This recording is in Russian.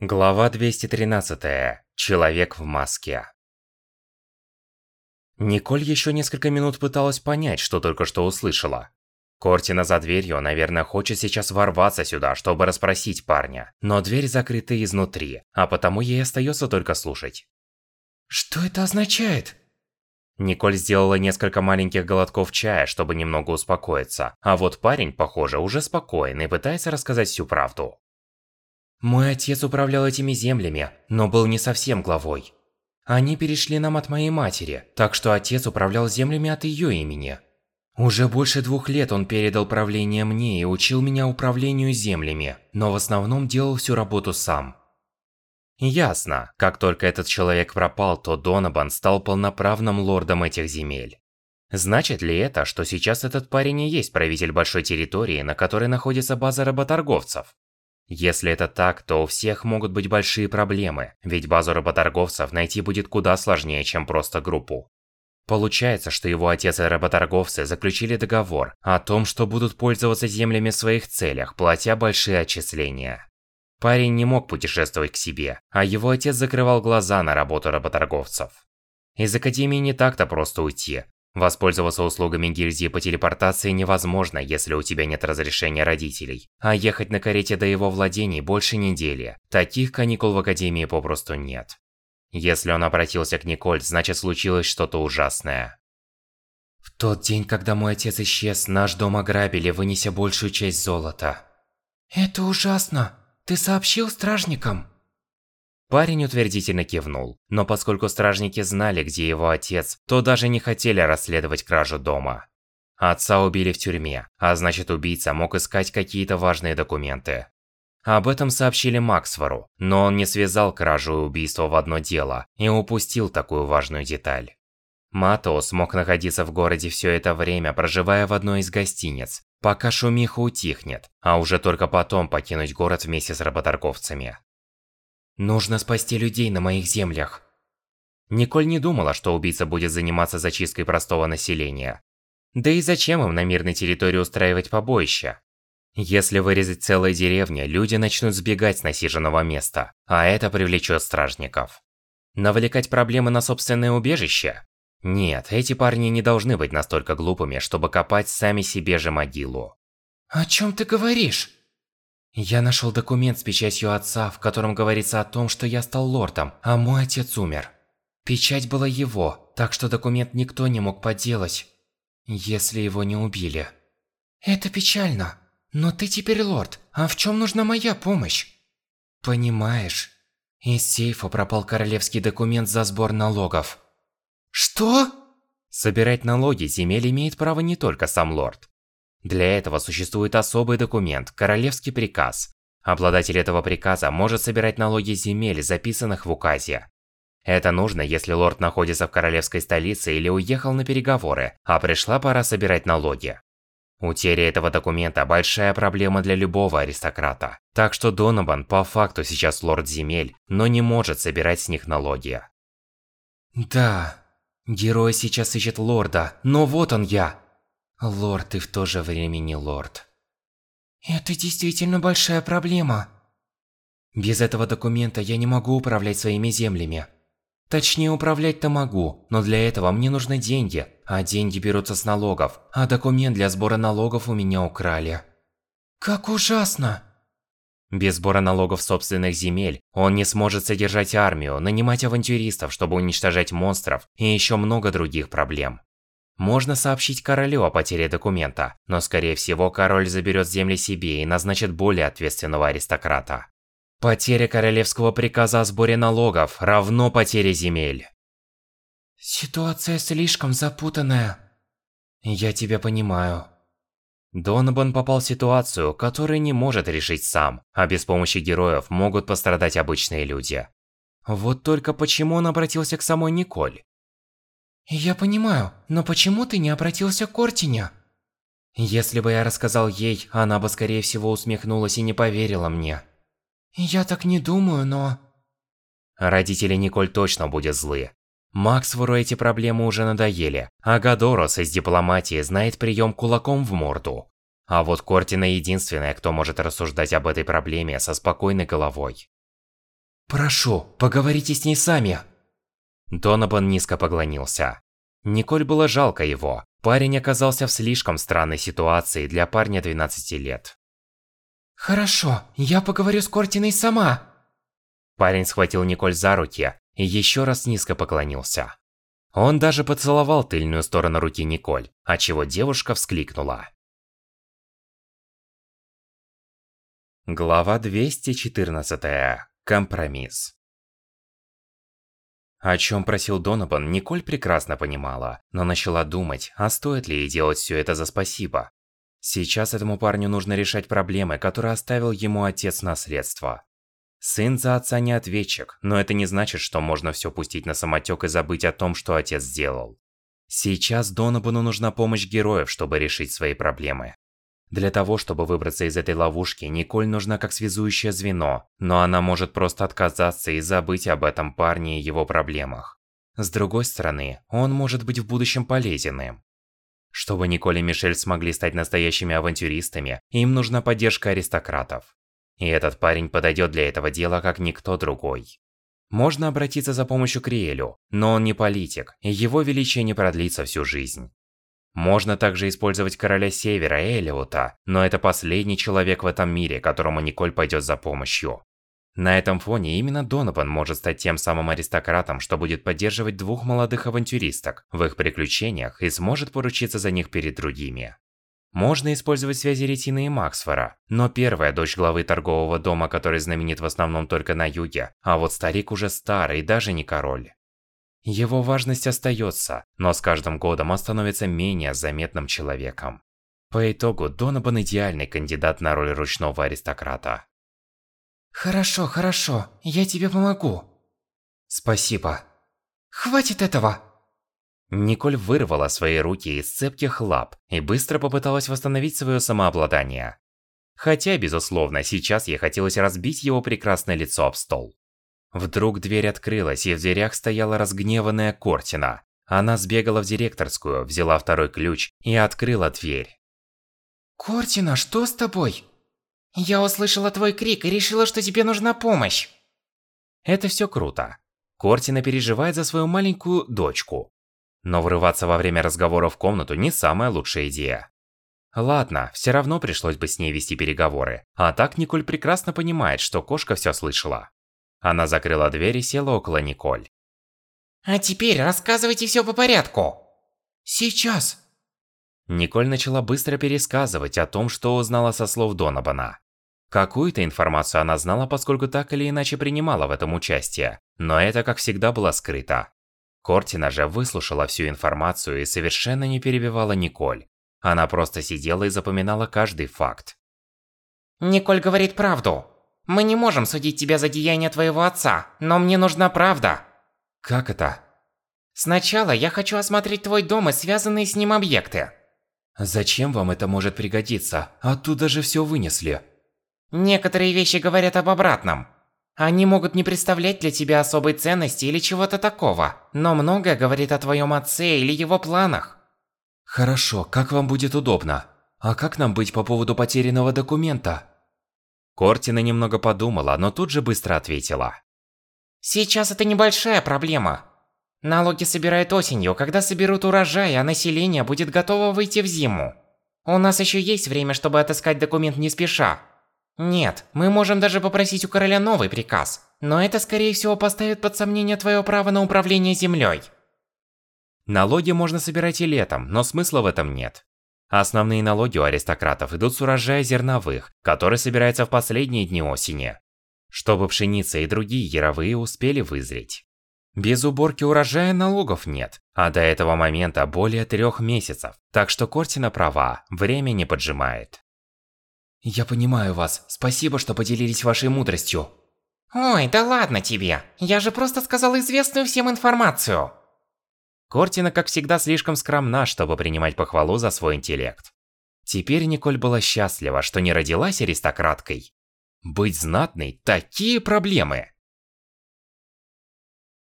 Глава 213. Человек в маске. Николь еще несколько минут пыталась понять, что только что услышала. Кортина за дверью, наверное, хочет сейчас ворваться сюда, чтобы расспросить парня. Но дверь закрыта изнутри, а потому ей остается только слушать. Что это означает? Николь сделала несколько маленьких глотков чая, чтобы немного успокоиться. А вот парень, похоже, уже спокоен и пытается рассказать всю правду. Мой отец управлял этими землями, но был не совсем главой. Они перешли нам от моей матери, так что отец управлял землями от ее имени. Уже больше двух лет он передал правление мне и учил меня управлению землями, но в основном делал всю работу сам. Ясно. Как только этот человек пропал, то Донабан стал полноправным лордом этих земель. Значит ли это, что сейчас этот парень и есть правитель большой территории, на которой находится база работорговцев? Если это так, то у всех могут быть большие проблемы, ведь базу работорговцев найти будет куда сложнее, чем просто группу. Получается, что его отец и работорговцы заключили договор о том, что будут пользоваться землями в своих целях, платя большие отчисления. Парень не мог путешествовать к себе, а его отец закрывал глаза на работу работорговцев. Из Академии не так-то просто уйти, Воспользоваться услугами гильдии по телепортации невозможно, если у тебя нет разрешения родителей. А ехать на карете до его владений больше недели. Таких каникул в Академии попросту нет. Если он обратился к Николь, значит случилось что-то ужасное. В тот день, когда мой отец исчез, наш дом ограбили, вынеся большую часть золота. Это ужасно. Ты сообщил стражникам? Парень утвердительно кивнул, но поскольку стражники знали, где его отец, то даже не хотели расследовать кражу дома. Отца убили в тюрьме, а значит убийца мог искать какие-то важные документы. Об этом сообщили Максвору, но он не связал кражу и убийство в одно дело и упустил такую важную деталь. Матоу смог находиться в городе все это время, проживая в одной из гостиниц, пока шумиха утихнет, а уже только потом покинуть город вместе с работорговцами. Нужно спасти людей на моих землях. Николь не думала, что убийца будет заниматься зачисткой простого населения. Да и зачем им на мирной территории устраивать побоище? Если вырезать целые деревни, люди начнут сбегать с насиженного места, а это привлечет стражников. Навлекать проблемы на собственное убежище? Нет, эти парни не должны быть настолько глупыми, чтобы копать сами себе же могилу. О чем ты говоришь? Я нашел документ с печатью отца, в котором говорится о том, что я стал лордом, а мой отец умер. Печать была его, так что документ никто не мог подделать, если его не убили. Это печально. Но ты теперь лорд, а в чем нужна моя помощь? Понимаешь, из сейфа пропал королевский документ за сбор налогов. Что? Собирать налоги земель имеет право не только сам лорд. Для этого существует особый документ – Королевский приказ. Обладатель этого приказа может собирать налоги земель, записанных в указе. Это нужно, если лорд находится в королевской столице или уехал на переговоры, а пришла пора собирать налоги. Утеря этого документа – большая проблема для любого аристократа. Так что Донован по факту сейчас лорд земель, но не может собирать с них налоги. Да, герой сейчас ищет лорда, но вот он я. Лорд и в то же время не лорд. Это действительно большая проблема. Без этого документа я не могу управлять своими землями. Точнее, управлять-то могу, но для этого мне нужны деньги, а деньги берутся с налогов, а документ для сбора налогов у меня украли. Как ужасно! Без сбора налогов собственных земель он не сможет содержать армию, нанимать авантюристов, чтобы уничтожать монстров и еще много других проблем. Можно сообщить королю о потере документа, но скорее всего король заберет земли себе и назначит более ответственного аристократа. Потеря королевского приказа о сборе налогов равно потере земель. Ситуация слишком запутанная. Я тебя понимаю. Донабан попал в ситуацию, которую не может решить сам, а без помощи героев могут пострадать обычные люди. Вот только почему он обратился к самой Николь? Я понимаю, но почему ты не обратился к Кортине? Если бы я рассказал ей, она бы скорее всего усмехнулась и не поверила мне. Я так не думаю, но... Родители Николь точно будут злы. Максвору эти проблемы уже надоели, а Гадорос из дипломатии знает прием кулаком в морду. А вот Кортина единственная, кто может рассуждать об этой проблеме со спокойной головой. Прошу, поговорите с ней сами. Донабан низко поклонился. Николь было жалко его. Парень оказался в слишком странной ситуации для парня 12 лет. Хорошо, я поговорю с Кортиной сама. Парень схватил Николь за руки и еще раз низко поклонился. Он даже поцеловал тыльную сторону руки Николь, отчего девушка вскликнула. Глава 214. Компромисс. О чем просил Донован, Николь прекрасно понимала, но начала думать, а стоит ли ей делать все это за спасибо. Сейчас этому парню нужно решать проблемы, которые оставил ему отец наследство. Сын за отца не ответчик, но это не значит, что можно все пустить на самотек и забыть о том, что отец сделал. Сейчас Доновану нужна помощь героев, чтобы решить свои проблемы. Для того, чтобы выбраться из этой ловушки, Николь нужна как связующее звено, но она может просто отказаться и забыть об этом парне и его проблемах. С другой стороны, он может быть в будущем полезен им. Чтобы Николь и Мишель смогли стать настоящими авантюристами, им нужна поддержка аристократов. И этот парень подойдет для этого дела как никто другой. Можно обратиться за помощью к Риэлю, но он не политик, и его величие не продлится всю жизнь. Можно также использовать Короля Севера Элиота, но это последний человек в этом мире, которому Николь пойдет за помощью. На этом фоне именно Донован может стать тем самым аристократом, что будет поддерживать двух молодых авантюристок в их приключениях и сможет поручиться за них перед другими. Можно использовать связи Ретины и Максфора, но первая дочь главы торгового дома, который знаменит в основном только на юге, а вот старик уже старый, даже не король. Его важность остается, но с каждым годом он становится менее заметным человеком. По итогу, Донован идеальный кандидат на роль ручного аристократа. Хорошо, хорошо, я тебе помогу. Спасибо. Хватит этого! Николь вырвала свои руки из цепких лап и быстро попыталась восстановить свое самообладание. Хотя, безусловно, сейчас ей хотелось разбить его прекрасное лицо об стол. Вдруг дверь открылась, и в дверях стояла разгневанная Кортина. Она сбегала в директорскую, взяла второй ключ и открыла дверь. «Кортина, что с тобой?» «Я услышала твой крик и решила, что тебе нужна помощь!» Это все круто. Кортина переживает за свою маленькую дочку. Но врываться во время разговора в комнату не самая лучшая идея. Ладно, все равно пришлось бы с ней вести переговоры. А так Николь прекрасно понимает, что кошка все слышала. Она закрыла дверь и села около Николь. А теперь рассказывайте все по порядку. Сейчас. Николь начала быстро пересказывать о том, что узнала со слов Донабана. Какую-то информацию она знала, поскольку так или иначе принимала в этом участие, но это, как всегда, было скрыто. Кортина же выслушала всю информацию и совершенно не перебивала Николь. Она просто сидела и запоминала каждый факт. Николь говорит правду. Мы не можем судить тебя за деяния твоего отца, но мне нужна правда. Как это? Сначала я хочу осмотреть твой дом и связанные с ним объекты. Зачем вам это может пригодиться? Оттуда же все вынесли. Некоторые вещи говорят об обратном. Они могут не представлять для тебя особой ценности или чего-то такого, но многое говорит о твоем отце или его планах. Хорошо, как вам будет удобно. А как нам быть по поводу потерянного документа? Кортина немного подумала, но тут же быстро ответила. Сейчас это небольшая проблема. Налоги собирают осенью, когда соберут урожай, а население будет готово выйти в зиму. У нас еще есть время, чтобы отыскать документ не спеша. Нет, мы можем даже попросить у короля новый приказ, но это скорее всего поставит под сомнение твое право на управление землей. Налоги можно собирать и летом, но смысла в этом нет. Основные налоги у аристократов идут с урожая зерновых, который собирается в последние дни осени. Чтобы пшеница и другие яровые успели вызреть. Без уборки урожая налогов нет, а до этого момента более трех месяцев, так что Кортина права, время не поджимает. Я понимаю вас, спасибо, что поделились вашей мудростью. Ой, да ладно тебе, я же просто сказал известную всем информацию. Кортина, как всегда, слишком скромна, чтобы принимать похвалу за свой интеллект. Теперь Николь была счастлива, что не родилась аристократкой. Быть знатной – такие проблемы!